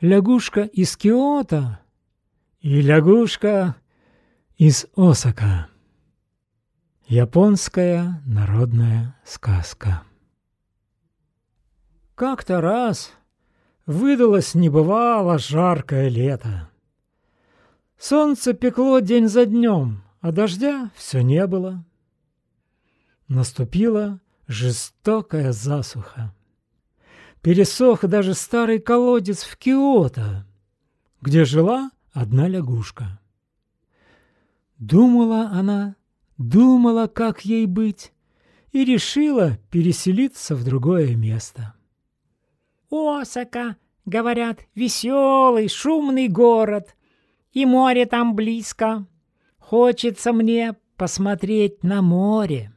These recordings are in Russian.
лягушка из Киото и лягушка из Осака. Японская народная сказка. Как-то раз выдалось небывало жаркое лето. Солнце пекло день за днем, а дождя все не было. Наступила жестокая засуха пересох даже старый колодец в Киото, где жила одна лягушка. Думала она, думала, как ей быть, и решила переселиться в другое место. «Осака, — говорят, — веселый, шумный город, и море там близко. Хочется мне посмотреть на море».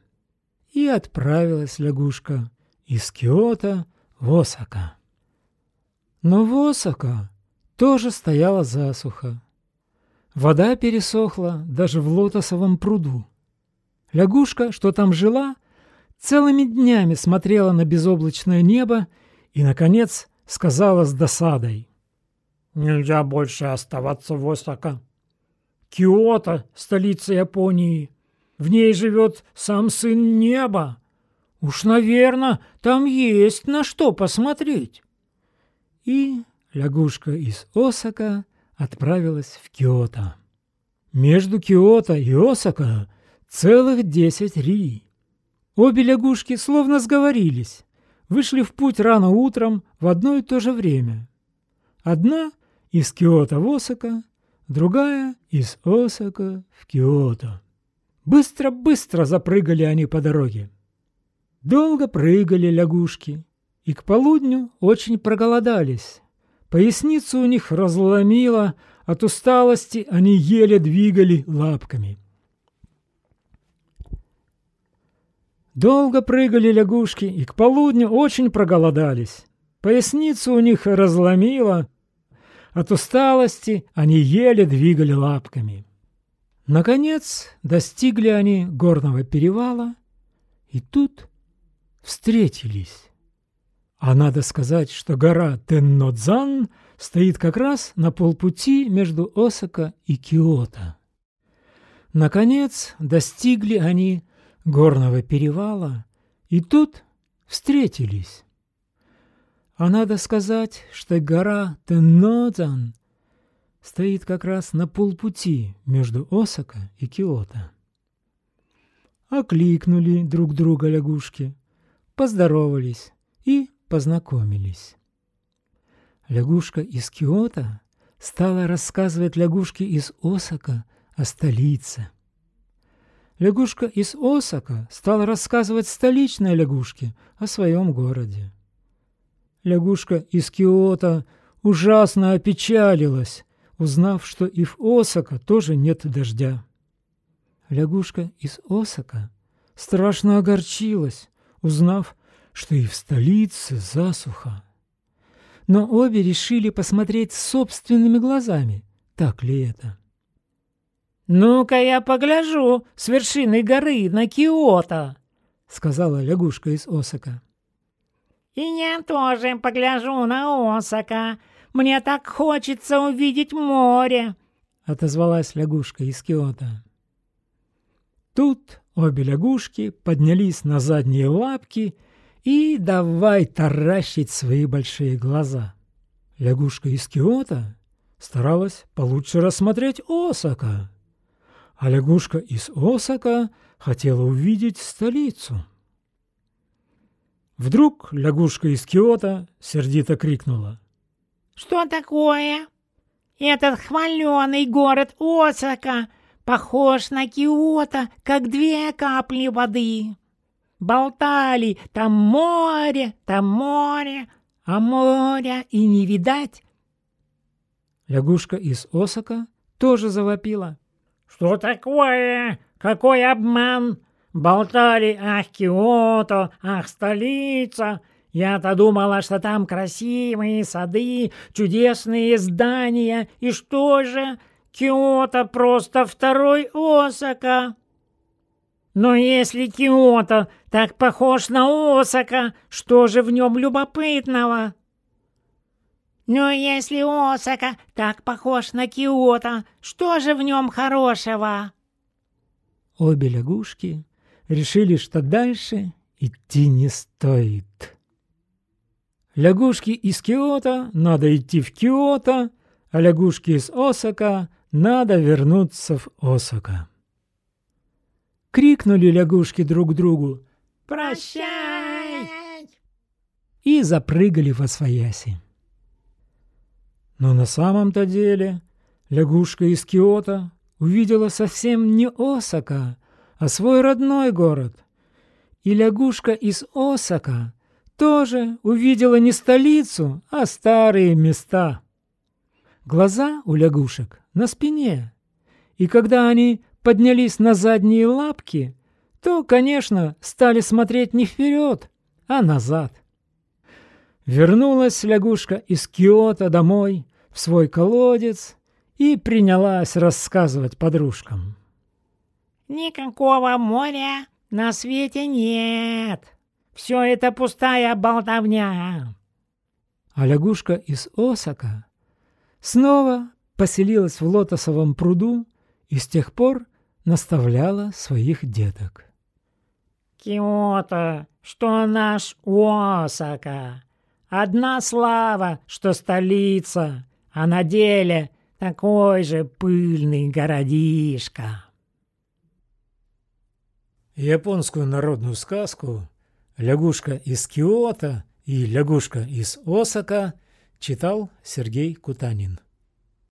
И отправилась лягушка из Киото в Осака. Но в тоже стояла засуха. Вода пересохла даже в лотосовом пруду. Лягушка, что там жила, целыми днями смотрела на безоблачное небо и, наконец, сказала с досадой. «Нельзя больше оставаться в Осака. Киото — столица Японии. В ней живет сам сын неба. Уж, наверное, там есть на что посмотреть. И лягушка из Осака отправилась в Киото. Между Киото и Осака целых десять ри. Обе лягушки словно сговорились, вышли в путь рано утром в одно и то же время. Одна из Киото в Осака, другая из Осака в Киото. Быстро-быстро запрыгали они по дороге. Долго прыгали лягушки, и к полудню очень проголодались. Поясницу у них разломило, от усталости они еле двигали лапками. Долго прыгали лягушки, и к полудню очень проголодались. Поясницу у них разломило, от усталости они еле двигали лапками. Наконец достигли они горного перевала, и тут встретились. А надо сказать, что гора Теннодзан стоит как раз на полпути между Осака и Киото. Наконец достигли они горного перевала, и тут встретились. А надо сказать, что гора Теннодзан стоит как раз на полпути между Осака и Киото. Окликнули друг друга лягушки – поздоровались и познакомились. Лягушка из Киота стала рассказывать лягушке из Осака о столице. Лягушка из Осака стала рассказывать столичной лягушке о своем городе. Лягушка из Киота ужасно опечалилась, узнав, что и в Осака тоже нет дождя. Лягушка из Осака страшно огорчилась, узнав, что и в столице засуха. Но обе решили посмотреть собственными глазами, так ли это. «Ну-ка я погляжу с вершины горы на Киото», — сказала лягушка из Осака. «И я тоже погляжу на Осака. Мне так хочется увидеть море», — отозвалась лягушка из Киото. Тут Обе лягушки поднялись на задние лапки и давай таращить свои большие глаза. Лягушка из Киота старалась получше рассмотреть Осака, а лягушка из Осака хотела увидеть столицу. Вдруг лягушка из Киота сердито крикнула. «Что такое? Этот хваленый город Осака похож на Киото, как две капли воды. Болтали, там море, там море, а моря и не видать. Лягушка из Осака тоже завопила. «Что такое? Какой обман? Болтали, ах, Киото, ах, столица!» Я-то думала, что там красивые сады, чудесные здания, и что же? Киото просто второй Осака. Но если Киото так похож на Осака, что же в нем любопытного? Но если Осака так похож на Киото, что же в нем хорошего? Обе лягушки решили, что дальше идти не стоит. Лягушки из Киото надо идти в Киото, а лягушки из Осака надо вернуться в Осака. Крикнули лягушки друг другу «Прощай!» и запрыгали во свояси. Но на самом-то деле лягушка из Киото увидела совсем не Осака, а свой родной город. И лягушка из Осака тоже увидела не столицу, а старые места. Глаза у лягушек на спине, и когда они поднялись на задние лапки, то, конечно, стали смотреть не вперед, а назад. Вернулась лягушка из Киота домой в свой колодец и принялась рассказывать подружкам. «Никакого моря на свете нет. Все это пустая болтовня». А лягушка из Осака снова поселилась в лотосовом пруду и с тех пор наставляла своих деток. «Киото, что наш Осака? Одна слава, что столица, а на деле такой же пыльный городишко». Японскую народную сказку «Лягушка из Киото» и «Лягушка из Осака» читал Сергей Кутанин.